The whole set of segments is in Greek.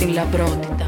στην λαμπρότητα.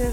είμαστε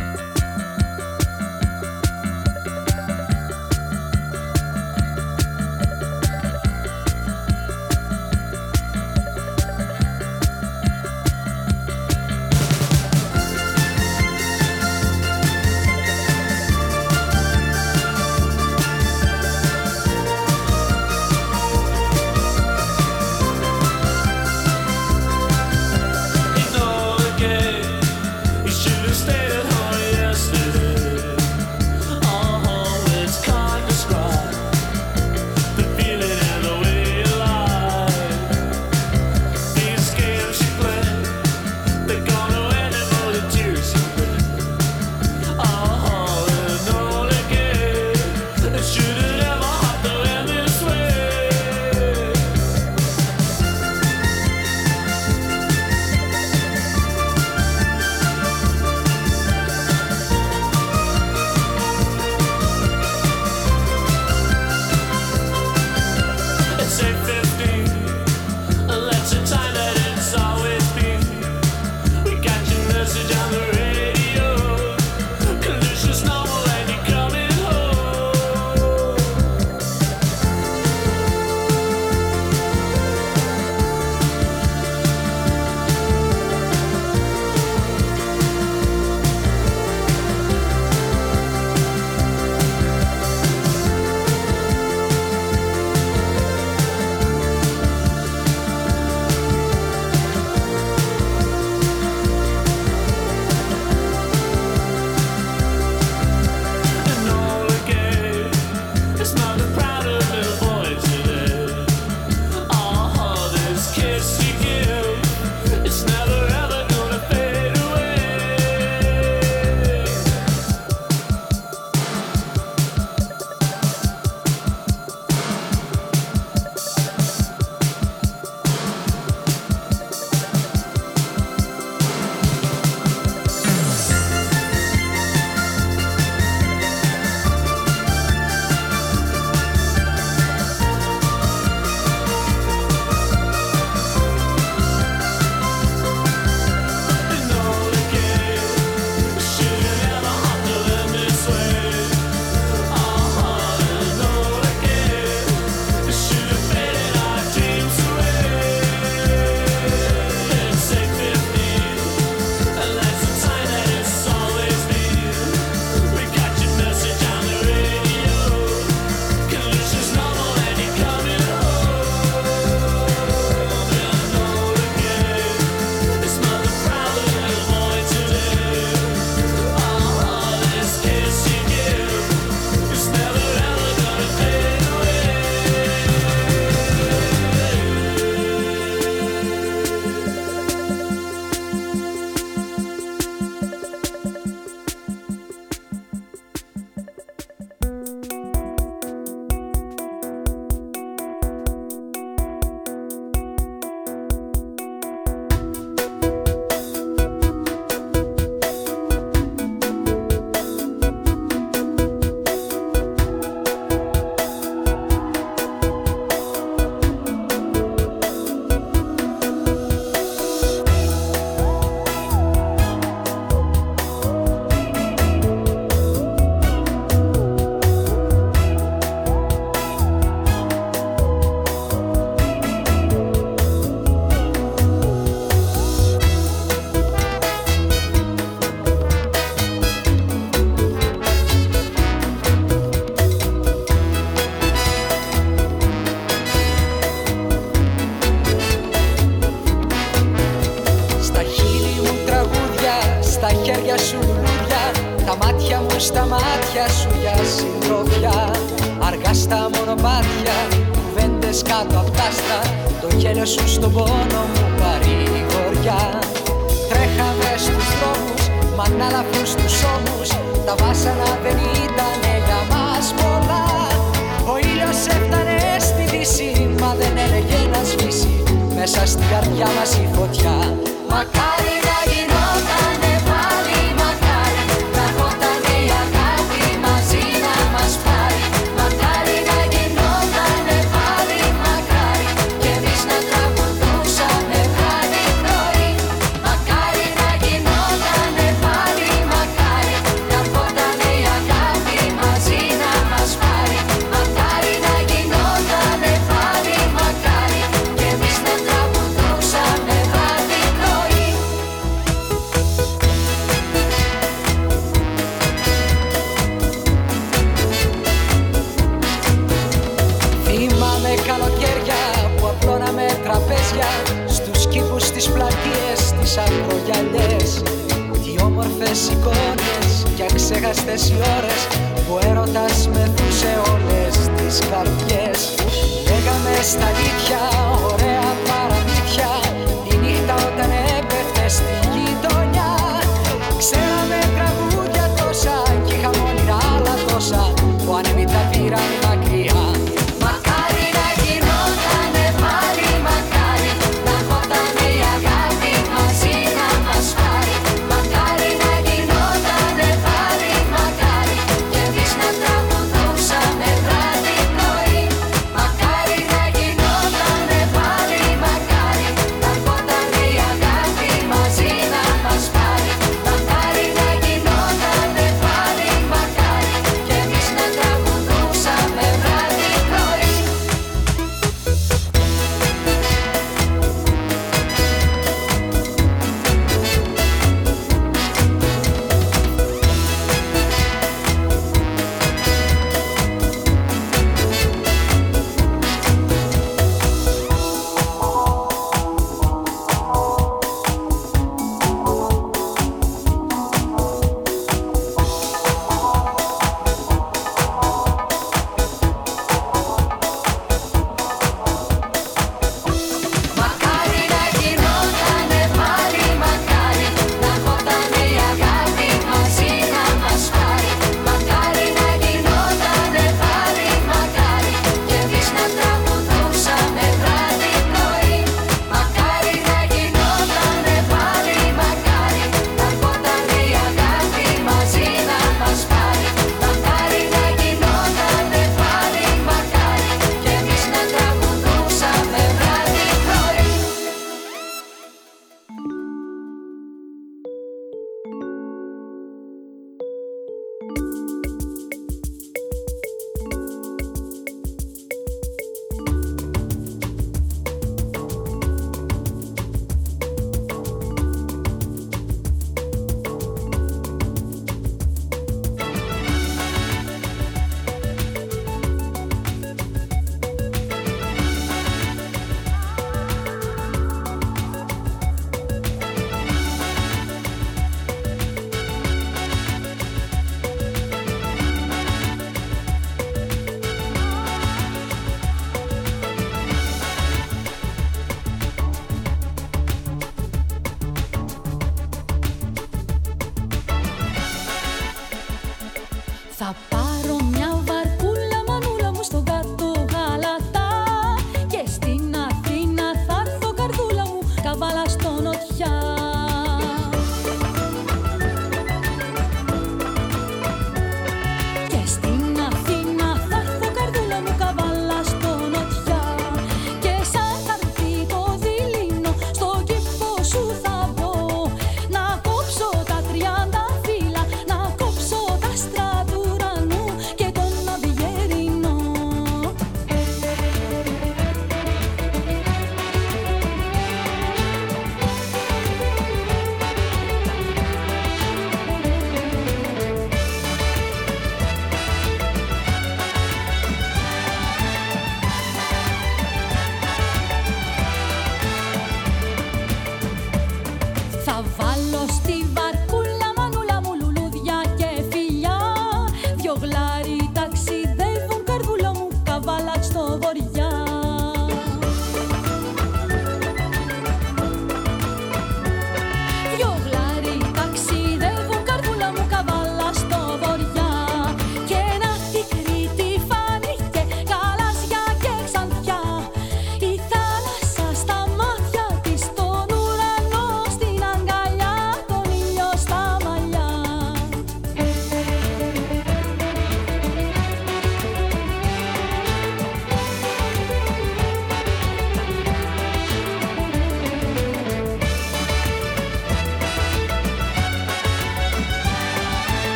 Θα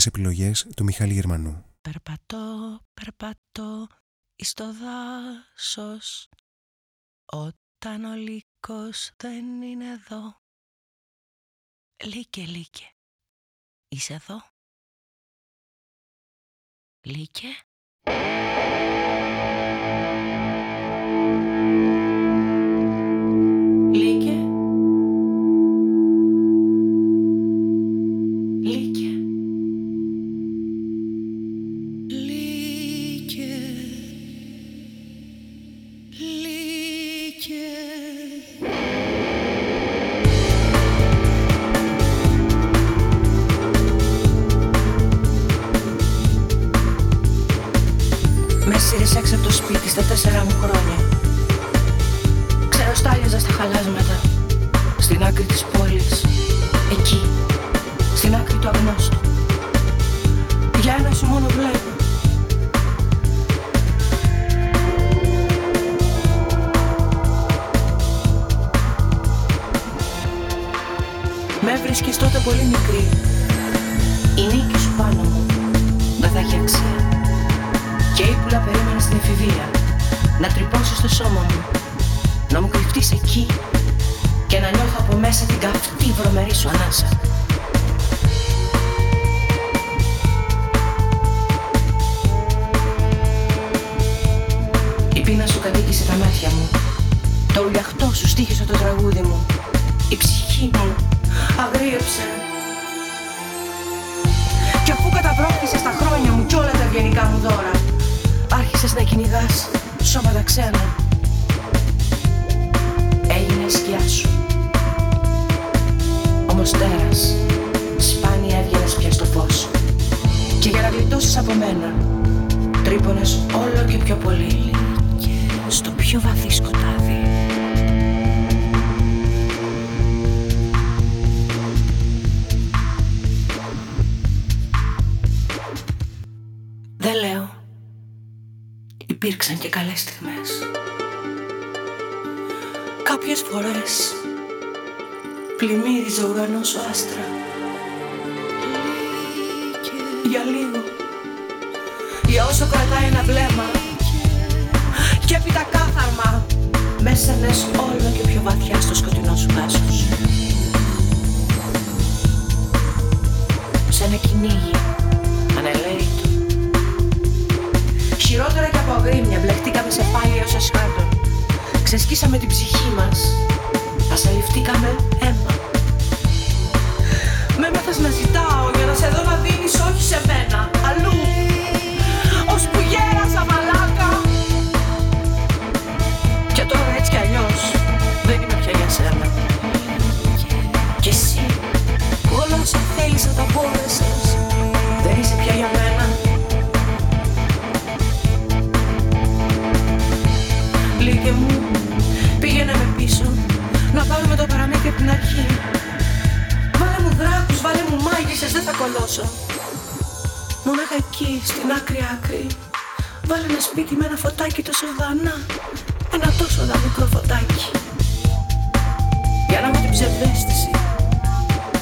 μουσικές επιλογές του Μιχάλη Γερμανού. Περπατώ, περπατώ εις το δάσος όταν ο λύκος δεν είναι εδώ. Λύκε, λύκε, είσαι εδώ. Λύκε.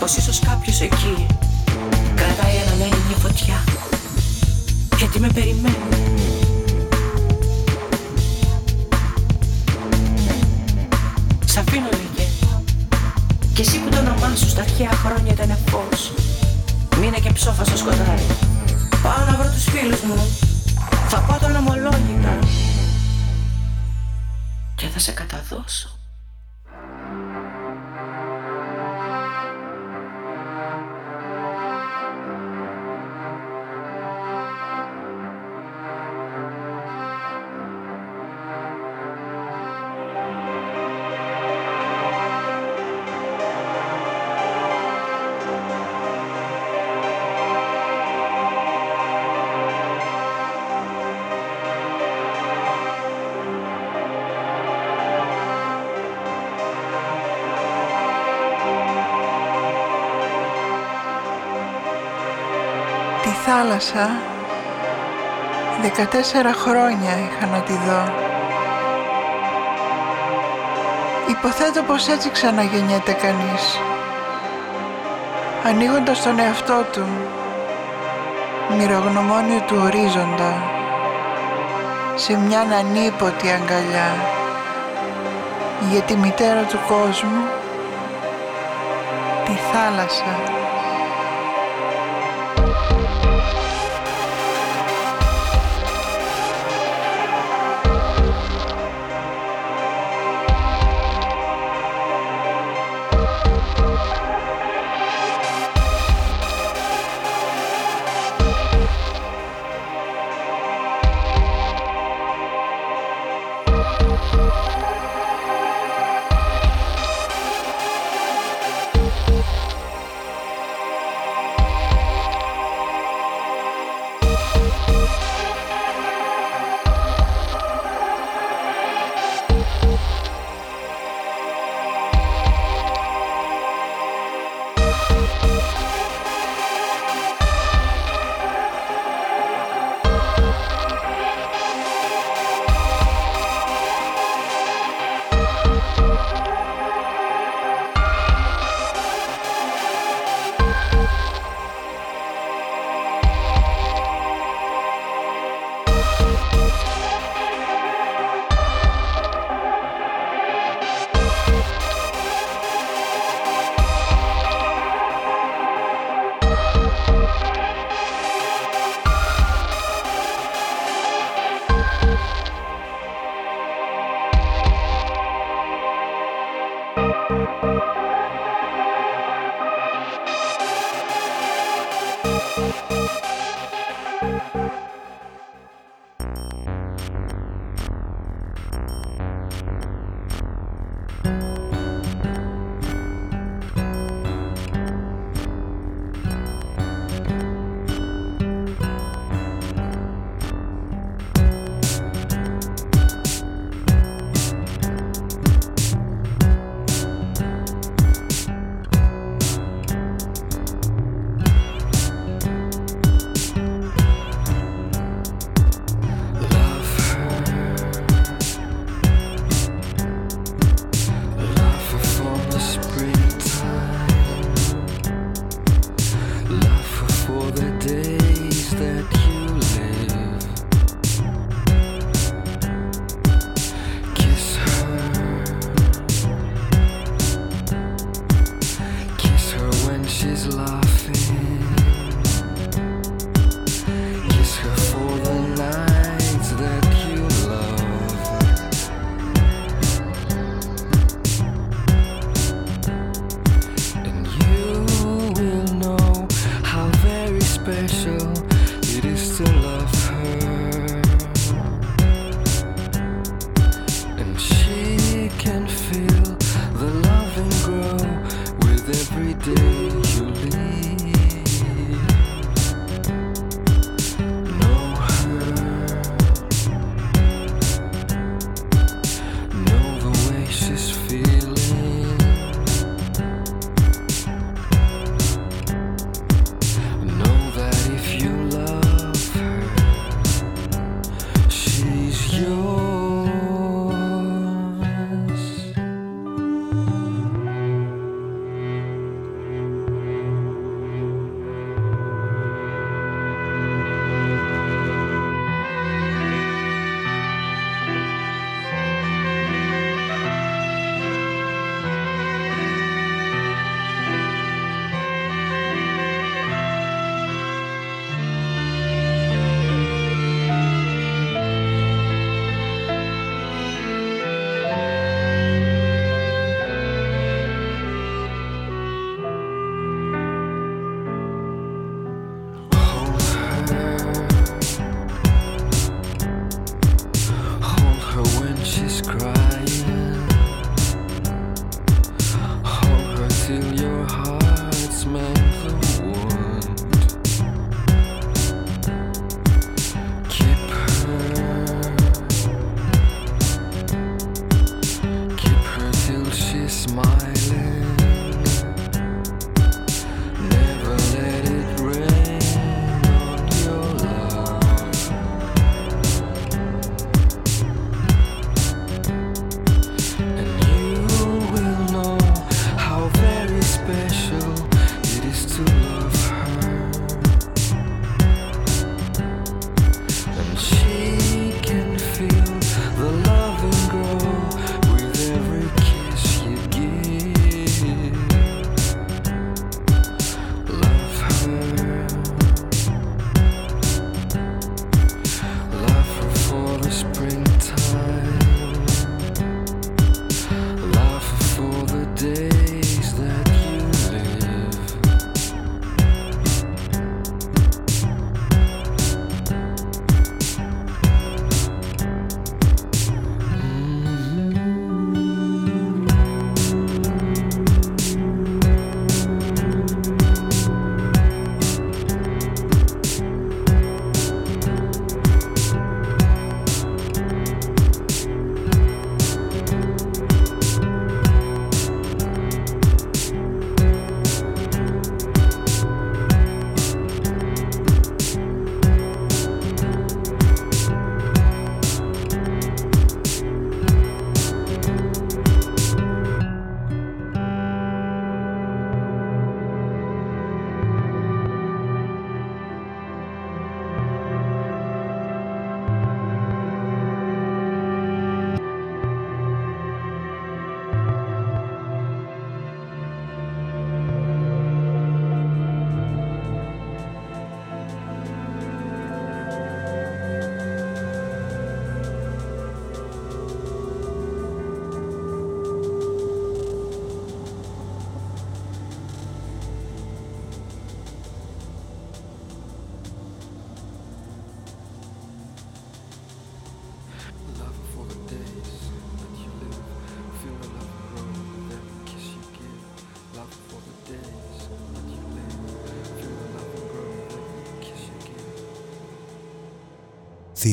πως ίσως κάποιος εκεί Κρατάει έναν έννοια φωτιά. Γιατί με περιμένει. Σ' αφήνω Και Κι εσύ που το όνομά σου στα αρχαία χρόνια ήταν φως Μείνε και ψόφα στο σκοτάδι. Πάω να βρω τους φίλους μου. Θα πάω τον ομολόγητα Και θα σε καταδώσω. Θάλασσα 14 χρόνια είχα να τη δω. Υποθέτω πως έτσι ξαναγεννιέται κανείς. Ανοίγοντας τον εαυτό του, μυρογνωμόνιο του ορίζοντα, σε μια ανίποτη αγκαλιά για τη μητέρα του κόσμου, τη θάλασσα.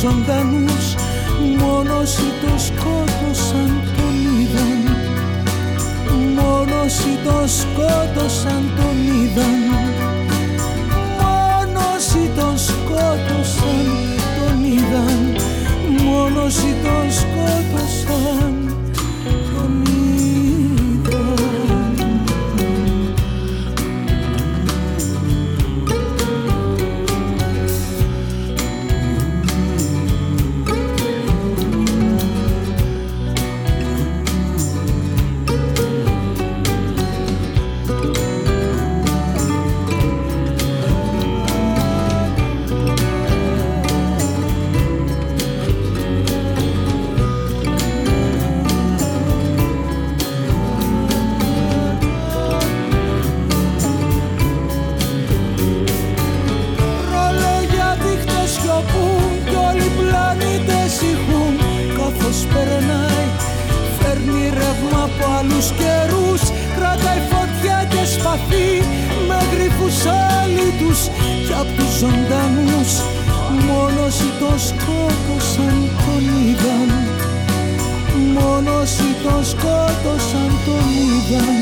ζωντανούς Μόνος όσοι το σκότωσαν τον είδαν. Μόνος όσοι το σκότωσαν τον είδαν. Μόνος όσοι τον σκότωσαν τον είδαν. Μόνος όσοι τον σκότωσαν ζωντανούς Μόνος όσοι το σκότωσαν τον είδαν Μόνος όσοι το σκότωσαν τον είδαν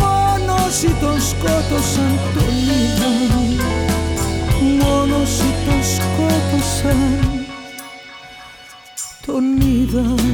Μόνος όσοι τον σκότωσαν τον είδαν Μόνος τον σκότωσαν τον είδαν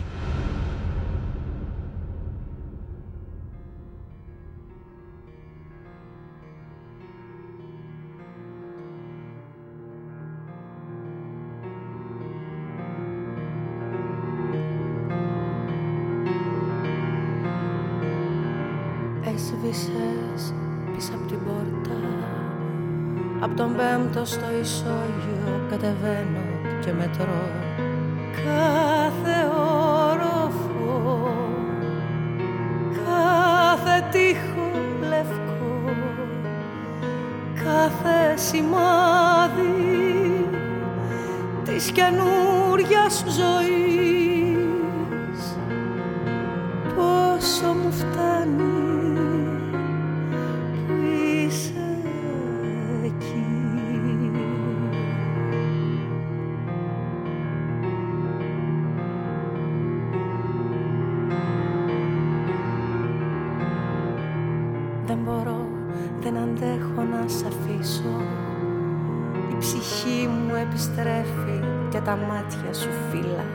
Της καινούριας ζωής. Πόσο μου φτάνει τα μάτια σου φύλλα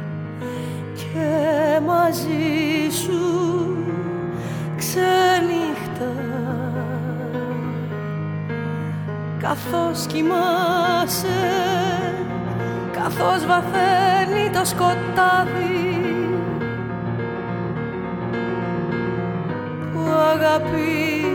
και μαζί σου ξενύχτα. Καθώς κοιμάσαι καθώς βαθαίνει το σκοτάδι που αγαπήσαμε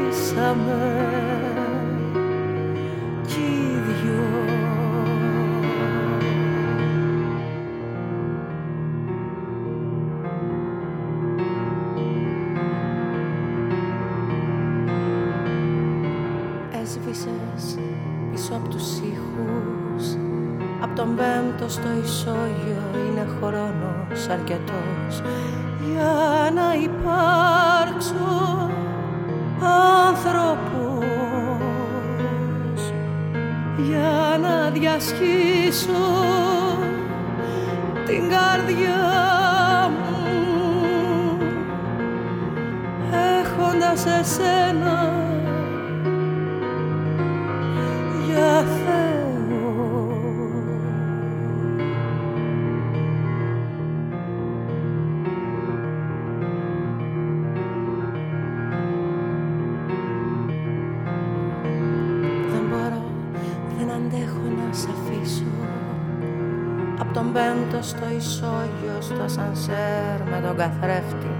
ισόγειος στο σανσέρ με τον καθρέφτη.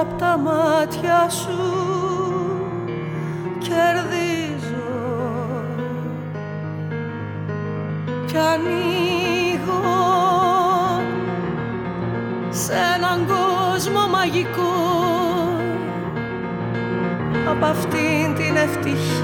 Απ' τα μάτια σου κερδίζω. Κι ανοίγω σε έναν κόσμο μαγικό. Απ' αυτήν την ευτυχία